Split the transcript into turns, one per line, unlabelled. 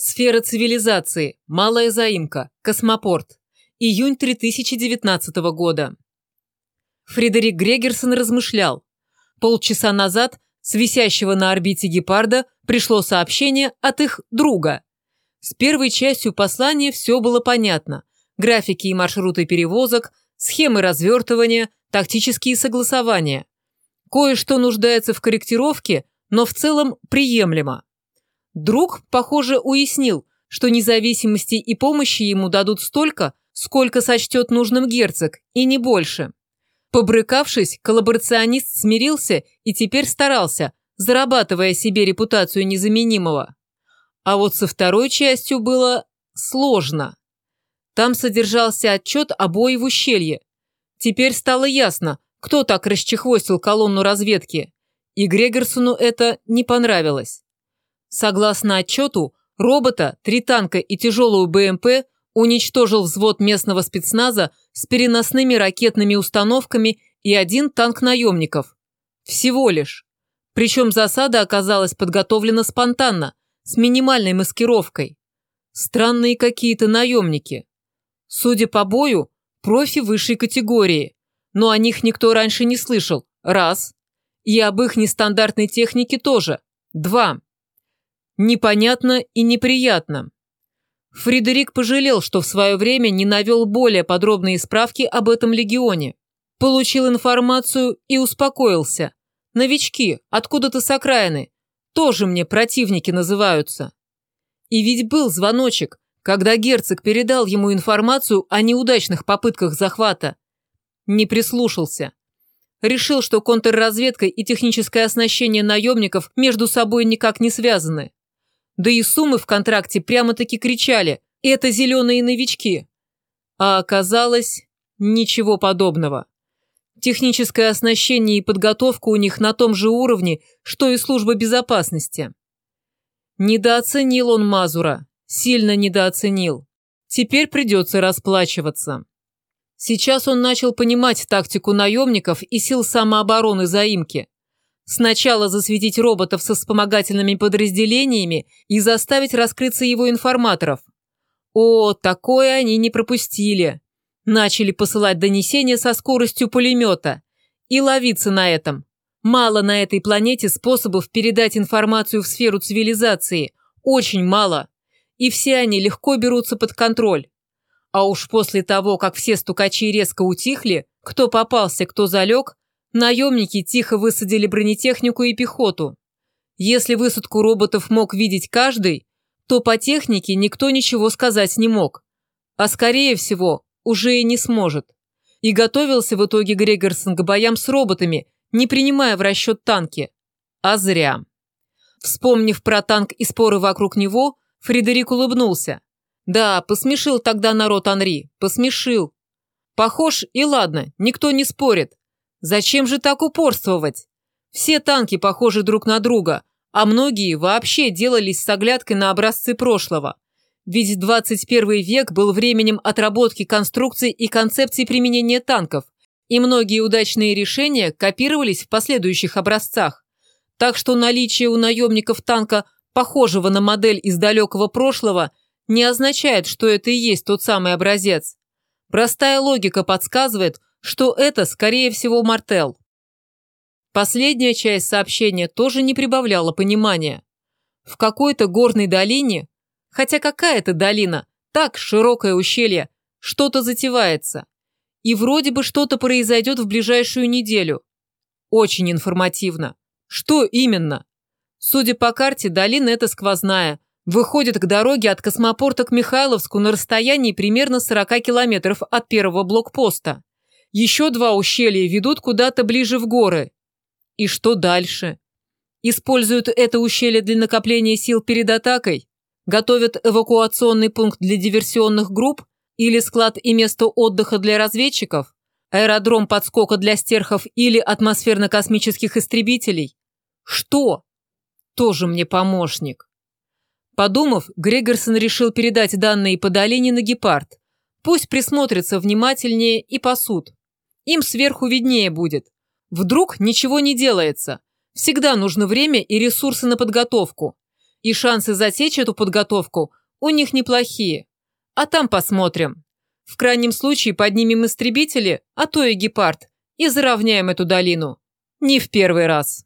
Сфера цивилизации. Малая заимка. Космопорт. Июнь 3019 года. Фредерик Грегерсон размышлял. Полчаса назад с висящего на орбите гепарда пришло сообщение от их друга. С первой частью послания все было понятно. Графики и маршруты перевозок, схемы развертывания, тактические согласования. Кое-что нуждается в корректировке, но в целом приемлемо. Друг, похоже, уяснил, что независимости и помощи ему дадут столько, сколько сочтет нужным герцог, и не больше. Побрыкавшись, коллаборационист смирился и теперь старался, зарабатывая себе репутацию незаменимого. А вот со второй частью было сложно. Там содержался отчет о в ущелье. Теперь стало ясно, кто так расчехвостил колонну разведки. И Грегорсону это не понравилось. Согласно отчету, робота, три танка и тяжелую БМП уничтожил взвод местного спецназа с переносными ракетными установками и один танк наемников. Всего лишь. Причем засада оказалась подготовлена спонтанно, с минимальной маскировкой. Странные какие-то наемники. Судя по бою, профи высшей категории. Но о них никто раньше не слышал. Раз. И об их нестандартной технике тоже. Два. Непонятно и неприятно. Фредерик пожалел, что в свое время не навел более подробные справки об этом легионе. Получил информацию и успокоился. Новички, откуда-то с окраины, тоже мне противники называются. И ведь был звоночек, когда герцог передал ему информацию о неудачных попытках захвата. Не прислушался. Решил, что контрразведка и техническое оснащение наемников между собой никак не связаны. Да и суммы в контракте прямо-таки кричали «это зеленые новички». А оказалось, ничего подобного. Техническое оснащение и подготовка у них на том же уровне, что и служба безопасности. Недооценил он Мазура, сильно недооценил. Теперь придется расплачиваться. Сейчас он начал понимать тактику наемников и сил самообороны заимки. Сначала засветить роботов со вспомогательными подразделениями и заставить раскрыться его информаторов. О, такое они не пропустили. Начали посылать донесения со скоростью пулемета. И ловиться на этом. Мало на этой планете способов передать информацию в сферу цивилизации. Очень мало. И все они легко берутся под контроль. А уж после того, как все стукачи резко утихли, кто попался, кто залег, Наемники тихо высадили бронетехнику и пехоту. Если высадку роботов мог видеть каждый, то по технике никто ничего сказать не мог. А скорее всего, уже и не сможет. И готовился в итоге Грегорсон к боям с роботами, не принимая в расчет танки. А зря. Вспомнив про танк и споры вокруг него, Фредерик улыбнулся. Да, посмешил тогда народ Анри, посмешил. Похож и ладно, никто не спорит. Зачем же так упорствовать? Все танки похожи друг на друга, а многие вообще делались с оглядкой на образцы прошлого. Ведь 21 век был временем отработки конструкций и концепций применения танков, и многие удачные решения копировались в последующих образцах. Так что наличие у наемников танка, похожего на модель из далекого прошлого, не означает, что это и есть тот самый образец. Простая логика подсказывает, что это, скорее всего, Мартел. Последняя часть сообщения тоже не прибавляла понимания. В какой-то горной долине, хотя какая это долина, так, широкое ущелье, что-то затевается. И вроде бы что-то произойдет в ближайшую неделю. Очень информативно. Что именно? Судя по карте, долина эта сквозная. Выходит к дороге от космопорта к Михайловску на расстоянии примерно 40 километров от первого блокпоста. Еще два ущелья ведут куда-то ближе в горы. И что дальше? Используют это ущелье для накопления сил перед атакой? Готовят эвакуационный пункт для диверсионных групп? Или склад и место отдыха для разведчиков? Аэродром подскока для стерхов или атмосферно-космических истребителей? Что? Тоже мне помощник. Подумав, Грегорсон решил передать данные по долине на гепард. Пусть присмотрится внимательнее и пасут. Им сверху виднее будет. Вдруг ничего не делается. Всегда нужно время и ресурсы на подготовку. И шансы засечь эту подготовку у них неплохие. А там посмотрим. В крайнем случае поднимем истребители, а то и гепард, и заровняем эту долину. Не в первый раз.